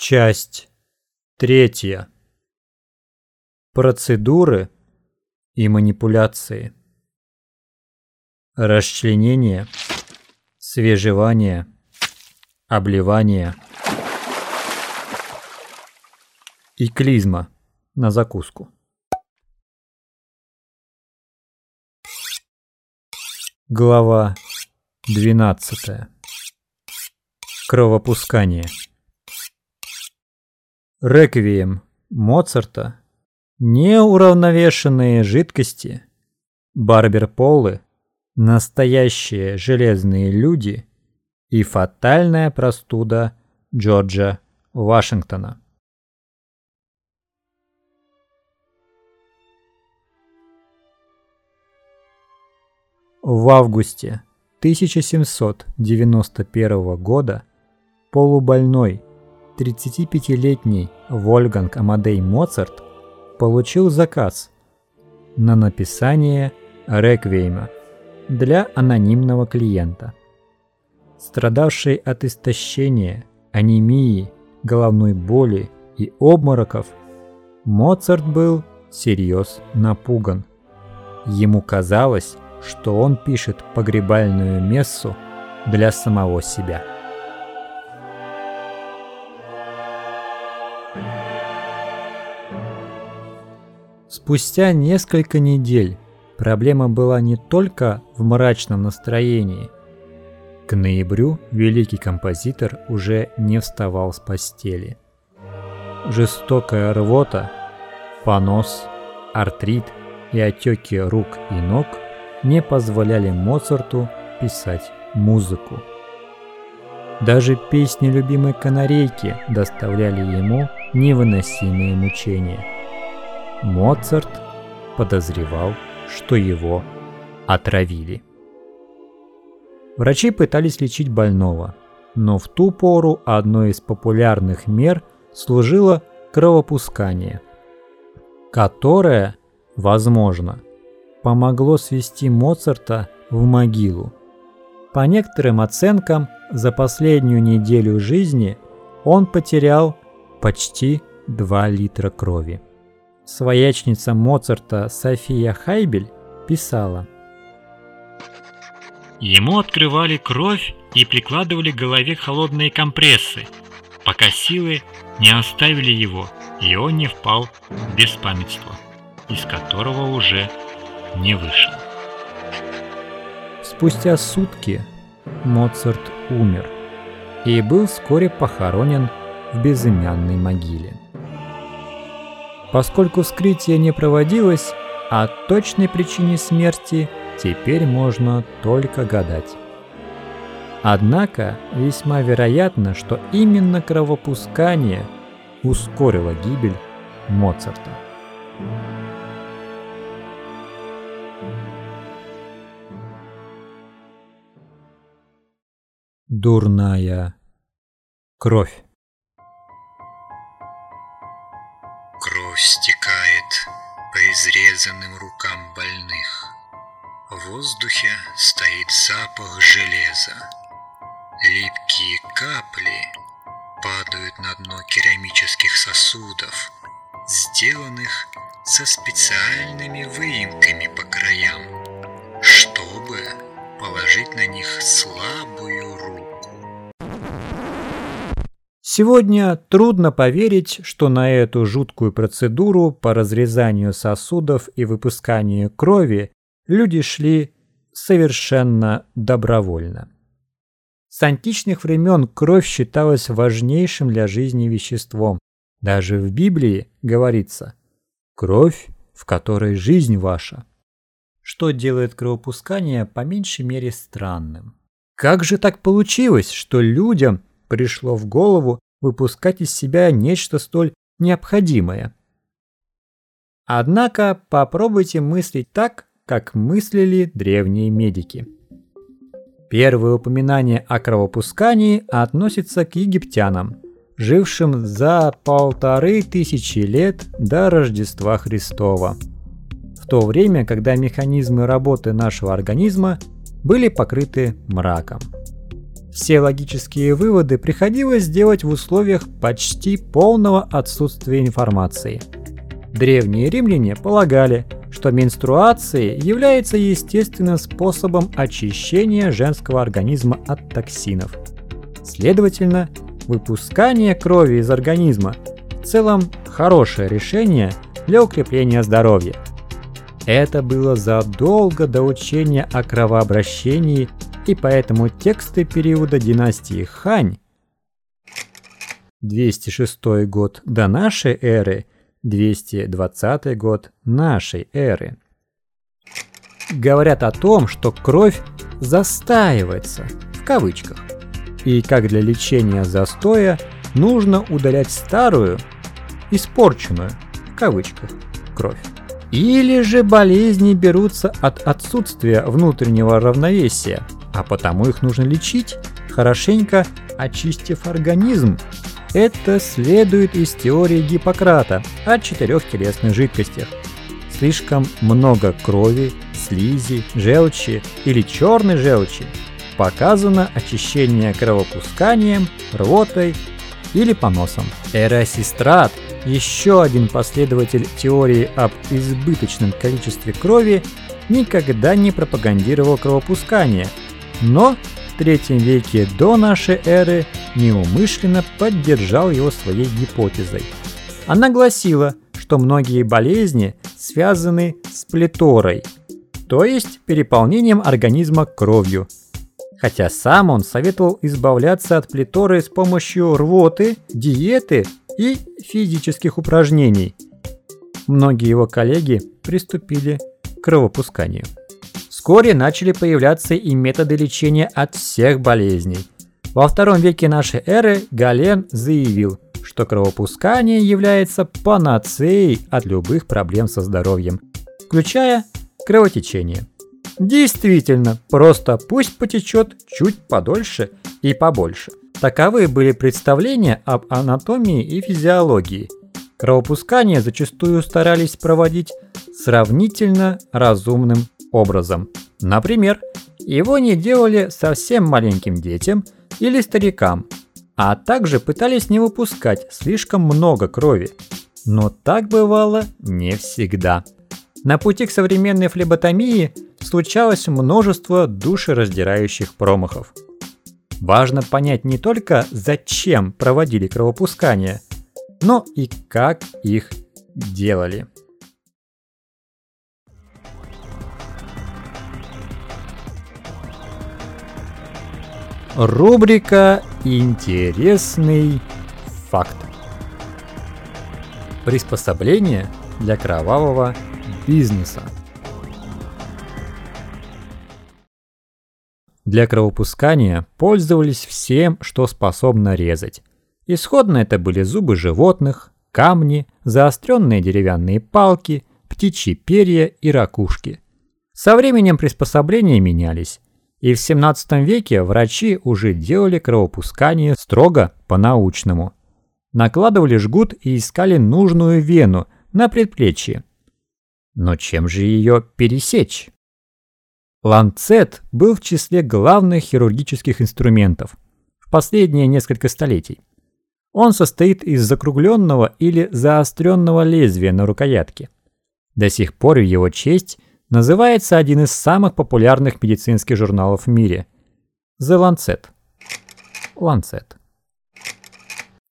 Часть третья. Процедуры и манипуляции. Расчленение, свежевание, обливание и клизма на закуску. Глава 12. Кровопускание. Реквием Моцарта, неуравновешенные жидкости, барбер-полы, настоящие железные люди и фатальная простуда Джорджа Вашингтона. В августе 1791 года полубольной 35-летний Вольганг Амадей Моцарт получил заказ на написание реквиема для анонимного клиента. Страдавший от истощения, анемии, головной боли и обмороков, Моцарт был всерьез напуган. Ему казалось, что он пишет погребальную мессу для самого себя. Спустя несколько недель проблема была не только в мрачном настроении. К ноябрю великий композитор уже не вставал с постели. Жестокая рвота, понос, артрит и отеки рук и ног не позволяли Моцарту писать музыку. Даже песни любимой канарейки доставляли ему невыносимые мучения – Моцарт подозревал, что его отравили. Врачи пытались лечить больного, но в ту пору одной из популярных мер служило кровопускание, которое, возможно, помогло свести Моцарта в могилу. По некоторым оценкам, за последнюю неделю жизни он потерял почти 2 литра крови. Своячница Моцарта София Хайбель писала. Ему открывали кровь и прикладывали к голове холодные компрессы, пока силы не оставили его, и он не впал в беспамятство, из которого уже не вышел. Спустя сутки Моцарт умер и был вскоре похоронен в безымянной могиле. Поскольку вскрытие не проводилось, о точной причине смерти теперь можно только гадать. Однако весьма вероятно, что именно кровопускание ускорило гибель Моцарта. Дурная кровь изрезанным рукам больных. В воздухе стоит запах железа. Липкие капли падают на дно керамических сосудов, сделанных со специальными выемками по краям, чтобы положить на них слабую руку. Сегодня трудно поверить, что на эту жуткую процедуру по разрезанию сосудов и выпусканию крови люди шли совершенно добровольно. С античных времен кровь считалась важнейшим для жизни веществом. Даже в Библии говорится «кровь, в которой жизнь ваша». Что делает кровопускание по меньшей мере странным. Как же так получилось, что людям пришло в голову выпускать из себя нечто столь необходимое. Однако попробуйте мыслить так, как мыслили древние медики. Первое упоминание о кровопускании относится к египтянам, жившим за полторы тысячи лет до Рождества Христова, в то время, когда механизмы работы нашего организма были покрыты мраком. Все логические выводы приходилось делать в условиях почти полного отсутствия информации. Древние римляне полагали, что менструация является естественным способом очищения женского организма от токсинов. Следовательно, выпускание крови из организма в целом хорошее решение для укрепления здоровья. Это было задолго до учения о кровообращении, и поэтому тексты периода династии Хань 206 год до нашей эры, 220 год нашей эры говорят о том, что кровь застаивается, в кавычках, и как для лечения застоя нужно удалять старую, испорченную, в кавычках, кровь. Или же болезни берутся от отсутствия внутреннего равновесия, а потому их нужно лечить, хорошенько очистив организм. Это следует из теории Гиппократа о четырех телесных жидкостях. Слишком много крови, слизи, желчи или черной желчи показано очищение кровопусканием, рвотой или поносом. Эрасистрат, еще один последователь теории об избыточном количестве крови, никогда не пропагандировал кровопускание, но в третьем веке до нашей эры неумышленно поддержал его своей гипотезой. Она гласила, что многие болезни связаны с плеторой, то есть переполнением организма кровью, хотя сам он советовал избавляться от плеторы с помощью рвоты, диеты и физических упражнений. Многие его коллеги приступили к кровопусканию. Вскоре начали появляться и методы лечения от всех болезней. Во втором веке нашей эры Гален заявил, что кровопускание является панацеей от любых проблем со здоровьем, включая кровотечение. Действительно, просто пусть потечет чуть подольше и побольше. Таковы были представления об анатомии и физиологии. Кровопускание зачастую старались проводить сравнительно разумным образом. Например, его не делали совсем маленьким детям или старикам, а также пытались не выпускать слишком много крови. Но так бывало не всегда. На пути к современной флеботомии случалось множество душераздирающих промахов. Важно понять не только зачем проводили кровопускание, но и как их делали. Рубрика «Интересный факт». Приспособление для кровавого бизнеса. Для кровопускания пользовались всем, что способно резать. Исходно это были зубы животных, камни, заостренные деревянные палки, птичьи перья и ракушки. Со временем приспособления менялись, и в 17 веке врачи уже делали кровопускание строго по-научному. Накладывали жгут и искали нужную вену на предплечье. Но чем же ее пересечь? Ланцет был в числе главных хирургических инструментов в последние несколько столетий. Он состоит из закругленного или заостренного лезвия на рукоятке. До сих пор в его честь называется один из самых популярных медицинских журналов в мире – The Lancet. Lancet.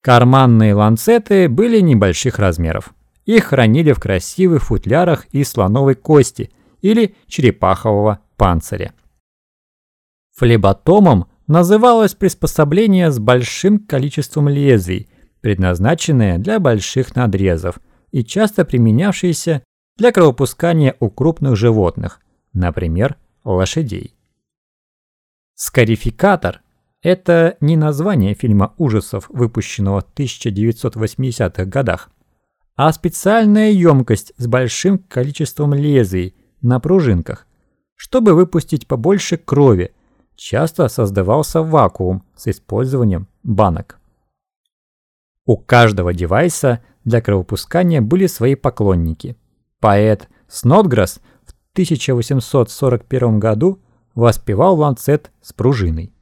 Карманные ланцеты были небольших размеров. Их хранили в красивых футлярах из слоновой кости или черепахового панциря. Флеботомом называлось приспособление с большим количеством лезвий, предназначенное для больших надрезов и часто применявшееся для кровопускания у крупных животных, например, лошадей. Скарификатор – это не название фильма ужасов, выпущенного в 1980-х годах, а специальная емкость с большим количеством лезвий на пружинках, чтобы выпустить побольше крови, часто создавался вакуум с использованием банок. У каждого девайса для кровопускания были свои поклонники. Поэт Снотграсс в 1841 году воспевал ланцет с пружиной.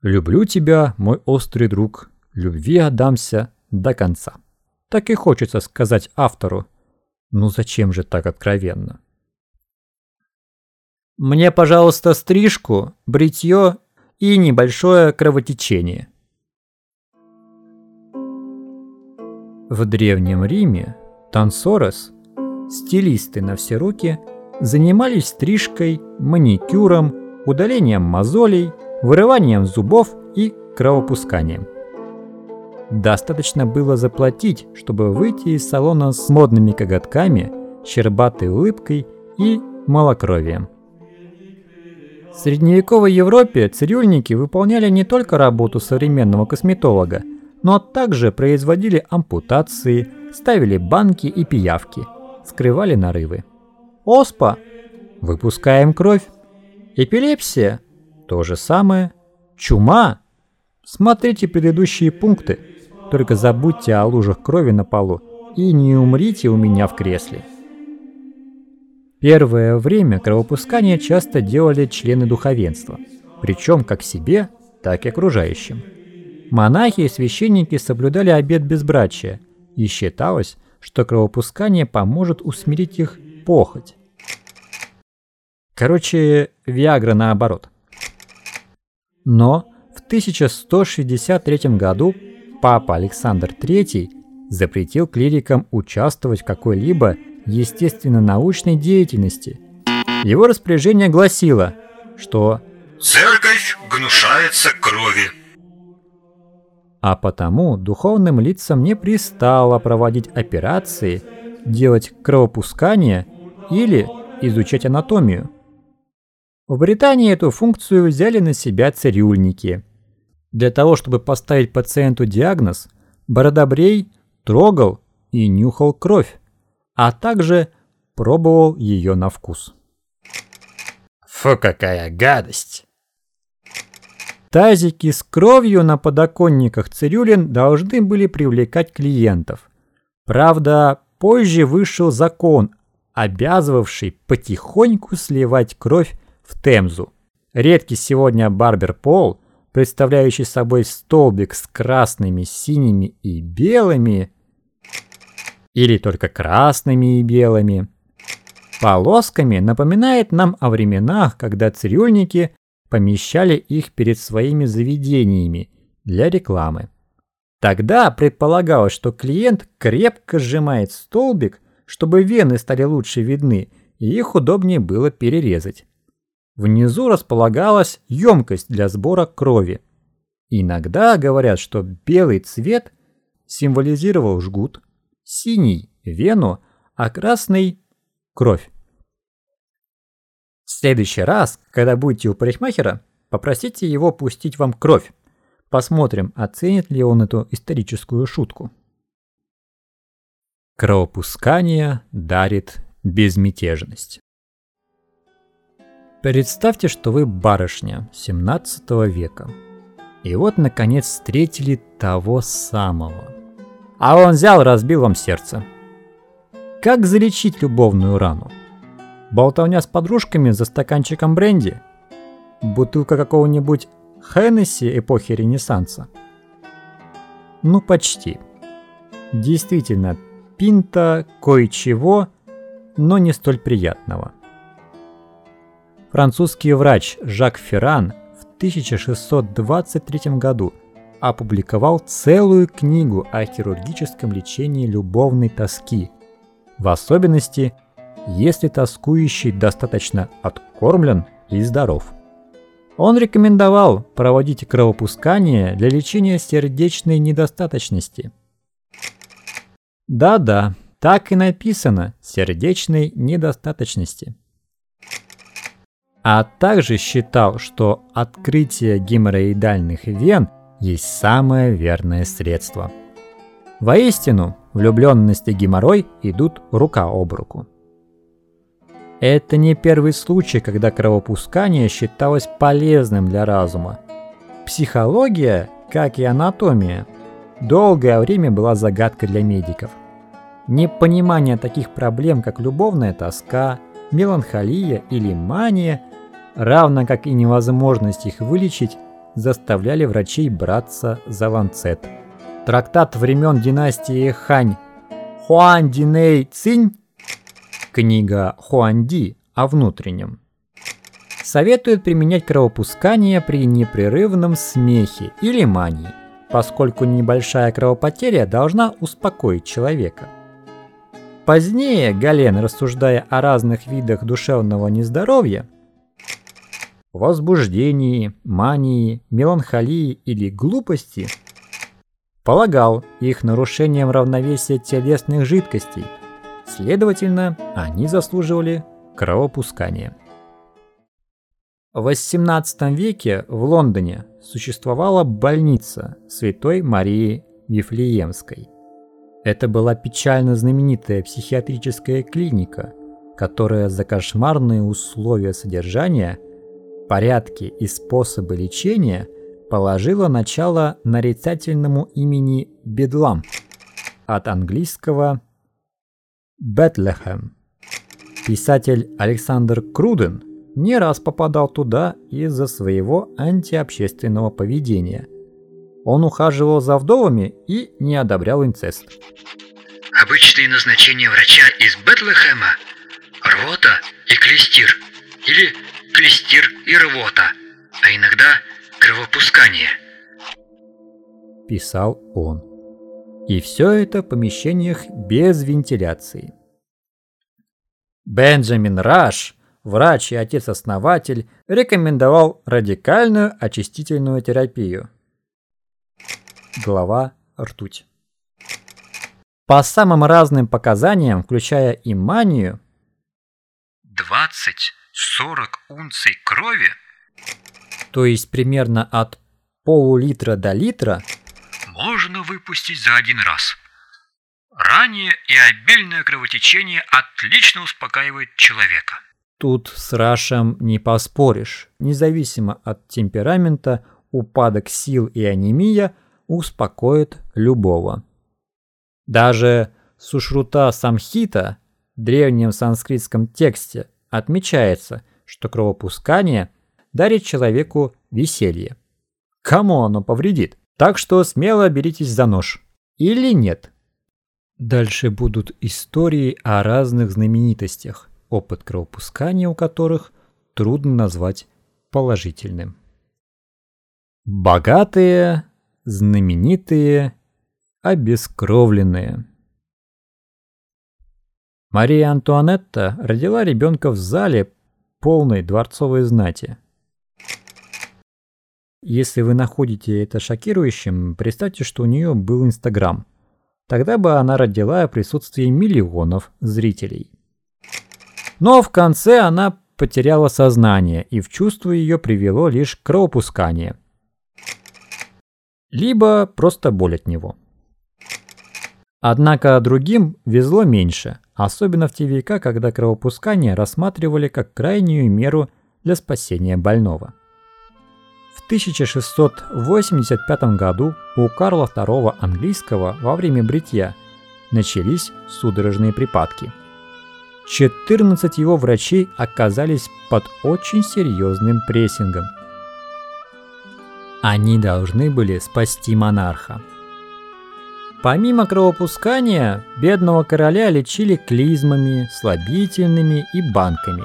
Люблю тебя, мой острый друг, любви отдамся до конца. Так и хочется сказать автору. Ну зачем же так откровенно? Мне, пожалуйста, стрижку, бритье и небольшое кровотечение. В Древнем Риме танцорес, стилисты на все руки, занимались стрижкой, маникюром, удалением мозолей, вырыванием зубов и кровопусканием. Достаточно было заплатить, чтобы выйти из салона с модными коготками, щербатой улыбкой и малокровием. В средневековой Европе цирюльники выполняли не только работу современного косметолога, но также производили ампутации, ставили банки и пиявки, скрывали нарывы. Оспа – выпускаем кровь. Эпилепсия – то же самое. Чума – смотрите предыдущие пункты, только забудьте о лужах крови на полу и не умрите у меня в кресле. Первое время кровопускание часто делали члены духовенства, причем как себе, так и окружающим. Монахи и священники соблюдали обет безбрачия, и считалось, что кровопускание поможет усмирить их похоть. Короче, Виагра наоборот. Но в 1163 году папа Александр III запретил клирикам участвовать в какой-либо естественно-научной деятельности. Его распоряжение гласило, что «Церковь гнушается крови». А потому духовным лицам не пристало проводить операции, делать кровопускание или изучать анатомию. В Британии эту функцию взяли на себя цирюльники. Для того, чтобы поставить пациенту диагноз, Бородобрей трогал и нюхал кровь а также пробовал ее на вкус. Фу, какая гадость! Тазики с кровью на подоконниках цирюлин должны были привлекать клиентов. Правда, позже вышел закон, обязывавший потихоньку сливать кровь в Темзу. Редкий сегодня Барбер Пол, представляющий собой столбик с красными, синими и белыми, или только красными и белыми. Полосками напоминает нам о временах, когда цирюльники помещали их перед своими заведениями для рекламы. Тогда предполагалось, что клиент крепко сжимает столбик, чтобы вены стали лучше видны, и их удобнее было перерезать. Внизу располагалась емкость для сбора крови. Иногда говорят, что белый цвет символизировал жгут, синий – вену, а красный – кровь. В следующий раз, когда будете у парикмахера, попросите его пустить вам кровь. Посмотрим, оценит ли он эту историческую шутку. Кровопускание дарит безмятежность. Представьте, что вы барышня 17 века. И вот, наконец, встретили того самого – а он взял разбил вам сердце. Как залечить любовную рану? Болтовня с подружками за стаканчиком бренди? Бутылка какого-нибудь Хеннесси эпохи Ренессанса? Ну, почти. Действительно, пинта кое-чего, но не столь приятного. Французский врач Жак Ферран в 1623 году опубликовал целую книгу о хирургическом лечении любовной тоски, в особенности, если тоскующий достаточно откормлен и здоров. Он рекомендовал проводить кровопускание для лечения сердечной недостаточности. Да-да, так и написано «сердечной недостаточности». А также считал, что открытие геморроидальных вен – есть самое верное средство. Воистину, влюбленность и геморрой идут рука об руку. Это не первый случай, когда кровопускание считалось полезным для разума. Психология, как и анатомия, долгое время была загадкой для медиков. Непонимание таких проблем, как любовная тоска, меланхолия или мания, равно как и невозможность их вылечить, заставляли врачей браться за ланцет. Трактат времен династии Хань Хуан Диней Цинь, книга Хуанди о внутреннем, советует применять кровопускание при непрерывном смехе или мании, поскольку небольшая кровопотеря должна успокоить человека. Позднее Гален, рассуждая о разных видах душевного нездоровья, возбуждении, мании, меланхолии или глупости, полагал их нарушением равновесия телесных жидкостей, следовательно, они заслуживали кровопускания. В XVIII веке в Лондоне существовала больница Святой Марии Вифлеемской. Это была печально знаменитая психиатрическая клиника, которая за кошмарные условия содержания, порядки и способы лечения положила начало нарицательному имени Бедлам от английского Бетлехем. Писатель Александр Круден – не раз попадал туда из-за своего антиобщественного поведения. Он ухаживал за вдовами и не одобрял инцест. Обычные назначения врача из Бетлехема – рвота и клестир, или клестир и рвота, а иногда кровопускание. Писал он. И все это в помещениях без вентиляции. Бенджамин Раш – врач и отец-основатель, рекомендовал радикальную очистительную терапию. Глава «Ртуть». По самым разным показаниям, включая и манию, 20-40 унций крови, то есть примерно от полулитра до литра, можно выпустить за один раз. Ранее и обильное кровотечение отлично успокаивает человека. Тут с Рашем не поспоришь. Независимо от темперамента, упадок сил и анемия успокоит любого. Даже Сушрута Самхита в древнем санскритском тексте отмечается, что кровопускание дарит человеку веселье. Кому оно повредит? Так что смело беритесь за нож. Или нет? Дальше будут истории о разных знаменитостях опыт кровопускания у которых трудно назвать положительным. Богатые, знаменитые, обескровленные. Мария Антуанетта родила ребенка в зале полной дворцовой знати. Если вы находите это шокирующим, представьте, что у нее был Инстаграм. Тогда бы она родила в присутствии миллионов зрителей. Но в конце она потеряла сознание, и в чувство ее привело лишь кровопускание. Либо просто боль от него. Однако другим везло меньше, особенно в те века, когда кровопускание рассматривали как крайнюю меру для спасения больного. В 1685 году у Карла II английского во время бритья начались судорожные припадки – 14 его врачей оказались под очень серьезным прессингом. Они должны были спасти монарха. Помимо кровопускания, бедного короля лечили клизмами, слабительными и банками.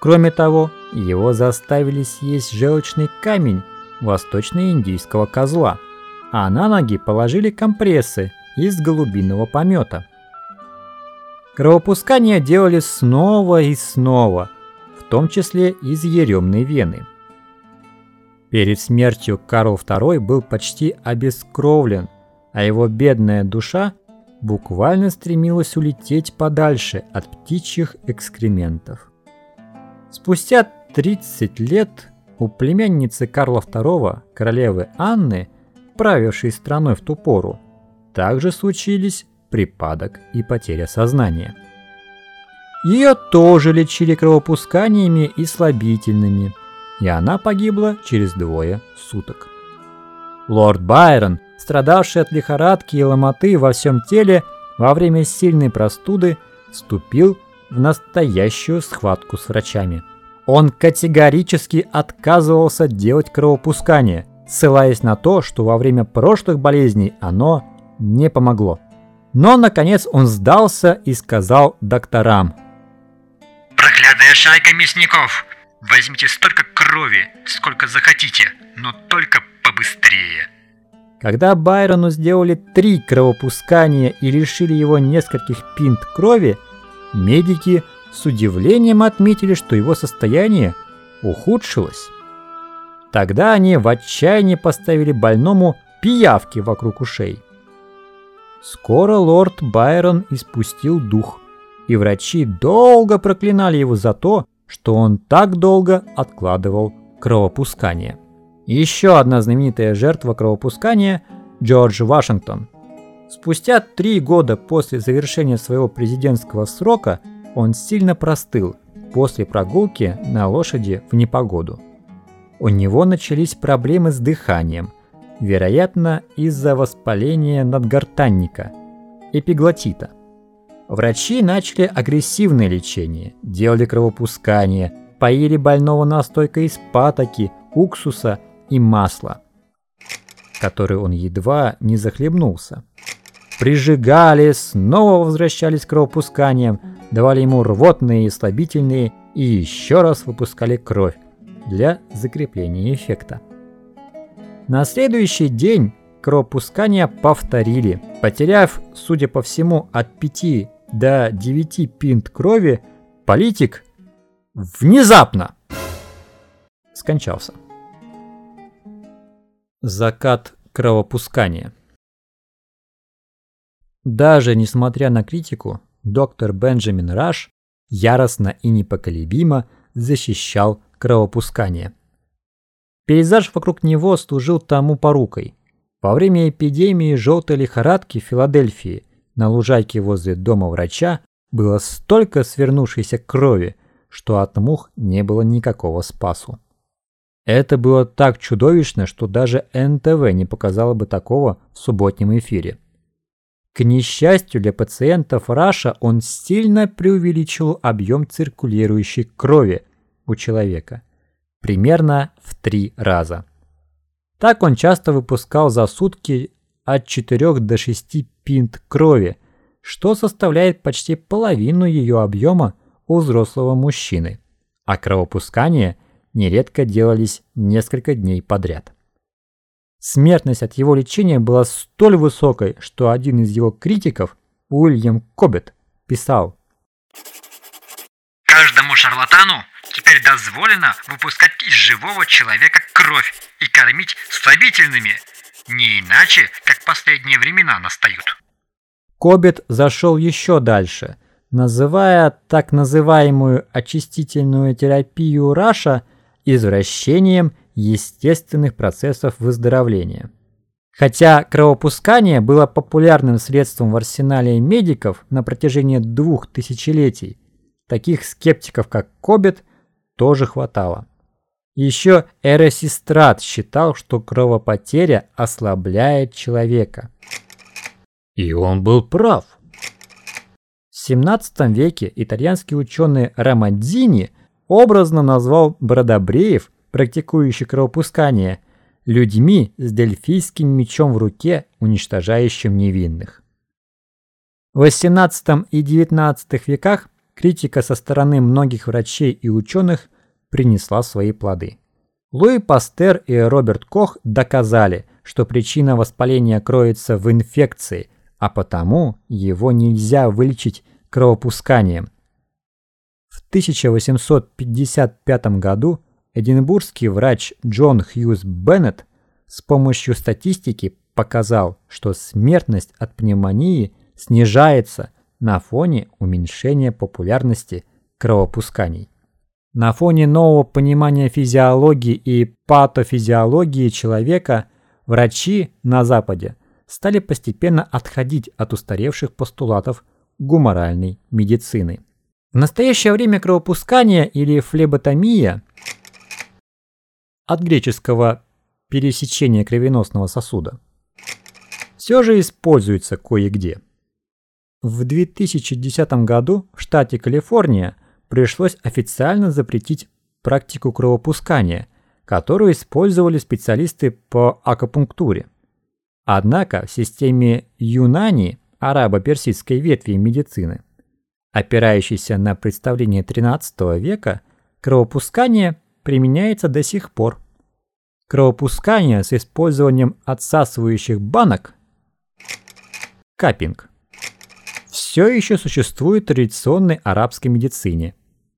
Кроме того, его заставили съесть желчный камень восточно-индийского козла, а на ноги положили компрессы из голубиного помета – Кровопускание делали снова и снова, в том числе из еремной вены. Перед смертью Карл II был почти обескровлен, а его бедная душа буквально стремилась улететь подальше от птичьих экскрементов. Спустя 30 лет у племянницы Карла II, королевы Анны, правившей страной в ту пору, также случились припадок и потеря сознания. Ее тоже лечили кровопусканиями и слабительными, и она погибла через двое суток. Лорд Байрон, страдавший от лихорадки и ломоты во всем теле, во время сильной простуды вступил в настоящую схватку с врачами. Он категорически отказывался делать кровопускание, ссылаясь на то, что во время прошлых болезней оно не помогло. Но, наконец, он сдался и сказал докторам. «Проклятая шайка мясников! Возьмите столько крови, сколько захотите, но только побыстрее!» Когда Байрону сделали три кровопускания и лишили его нескольких пинт крови, медики с удивлением отметили, что его состояние ухудшилось. Тогда они в отчаянии поставили больному пиявки вокруг ушей. Скоро лорд Байрон испустил дух, и врачи долго проклинали его за то, что он так долго откладывал кровопускание. Еще одна знаменитая жертва кровопускания – Джордж Вашингтон. Спустя три года после завершения своего президентского срока он сильно простыл после прогулки на лошади в непогоду. У него начались проблемы с дыханием, вероятно из-за воспаления надгортанника, эпиглотита. Врачи начали агрессивное лечение, делали кровопускание, поили больного настойкой из патоки, уксуса и масла, который он едва не захлебнулся. Прижигали, снова возвращались к кровопусканиям, давали ему рвотные и слабительные и еще раз выпускали кровь для закрепления эффекта. На следующий день кровопускания повторили. Потеряв, судя по всему, от 5 до 9 пинт крови, политик внезапно скончался. Закат кровопускания. Даже несмотря на критику, доктор Бенджамин Раш яростно и непоколебимо защищал кровопускание. Пейзаж вокруг него служил тому порукой. Во время эпидемии желтой лихорадки в Филадельфии на лужайке возле дома врача было столько свернувшейся крови, что от мух не было никакого спасу. Это было так чудовищно, что даже НТВ не показало бы такого в субботнем эфире. К несчастью для пациентов Раша он сильно преувеличил объем циркулирующей крови у человека, примерно в три раза. Так он часто выпускал за сутки от 4 до 6 пинт крови, что составляет почти половину ее объема у взрослого мужчины, а кровопускание нередко делались несколько дней подряд. Смертность от его лечения была столь высокой, что один из его критиков, Уильям Кобет, писал «Каждому шарлатану теперь дозволено выпускать из живого человека кровь и кормить слабительными, не иначе, как последние времена настают». Кобет зашел еще дальше, называя так называемую очистительную терапию Раша извращением естественных процессов выздоровления. Хотя кровопускание было популярным средством в арсенале медиков на протяжении двух тысячелетий, таких скептиков, как Кобет, тоже хватало. Еще Эросистрат считал, что кровопотеря ослабляет человека. И он был прав. В XVII веке итальянский ученый Рамадзини образно назвал бродобреев практикующих кровопускание, людьми с дельфийским мечом в руке, уничтожающим невинных. В XVIII и XIX веках критика со стороны многих врачей и ученых принесла свои плоды. Луи Пастер и Роберт Кох доказали, что причина воспаления кроется в инфекции, а потому его нельзя вылечить кровопусканием. В 1855 году Эдинбургский врач Джон Хьюз Беннет с помощью статистики показал, что смертность от пневмонии снижается на фоне уменьшения популярности кровопусканий. На фоне нового понимания физиологии и патофизиологии человека врачи на Западе стали постепенно отходить от устаревших постулатов гуморальной медицины. В настоящее время кровопускание или флеботомия – от греческого пересечения кровеносного сосуда, все же используется кое-где. В 2010 году в штате Калифорния пришлось официально запретить практику кровопускания, которую использовали специалисты по акупунктуре. Однако в системе Юнани, арабо-персидской ветви медицины, опирающейся на представление XIII века, кровопускание применяется до сих пор. Кровопускание с использованием отсасывающих банок капинг все еще существует в традиционной арабской медицине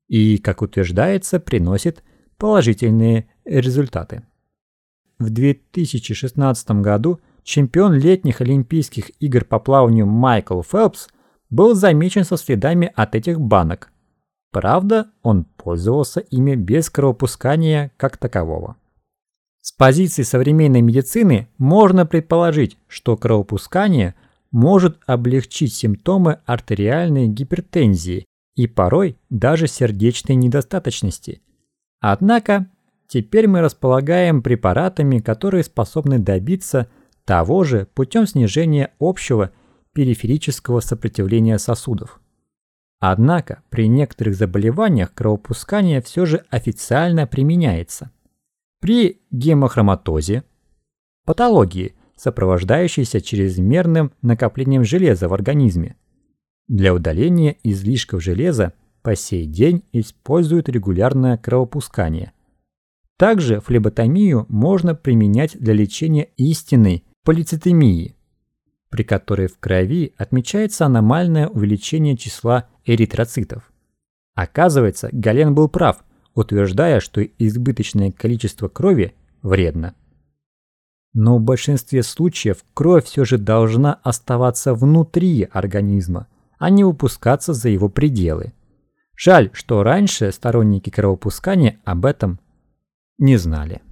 и, как утверждается, приносит положительные результаты. В 2016 году чемпион летних Олимпийских игр по плаванию Майкл Фелпс был замечен со следами от этих банок. Правда, он пользовался ими без кровопускания как такового. С позиции современной медицины можно предположить, что кровопускание может облегчить симптомы артериальной гипертензии и порой даже сердечной недостаточности. Однако, теперь мы располагаем препаратами, которые способны добиться того же путем снижения общего периферического сопротивления сосудов. Однако при некоторых заболеваниях кровопускание все же официально применяется. При гемохроматозе, патологии, сопровождающейся чрезмерным накоплением железа в организме, для удаления излишков железа по сей день используют регулярное кровопускание. Также флеботомию можно применять для лечения истинной полицитемии, при которой в крови отмечается аномальное увеличение числа эритроцитов. Оказывается, Гален был прав, утверждая, что избыточное количество крови вредно. Но в большинстве случаев кровь все же должна оставаться внутри организма, а не выпускаться за его пределы. Жаль, что раньше сторонники кровопускания об этом не знали.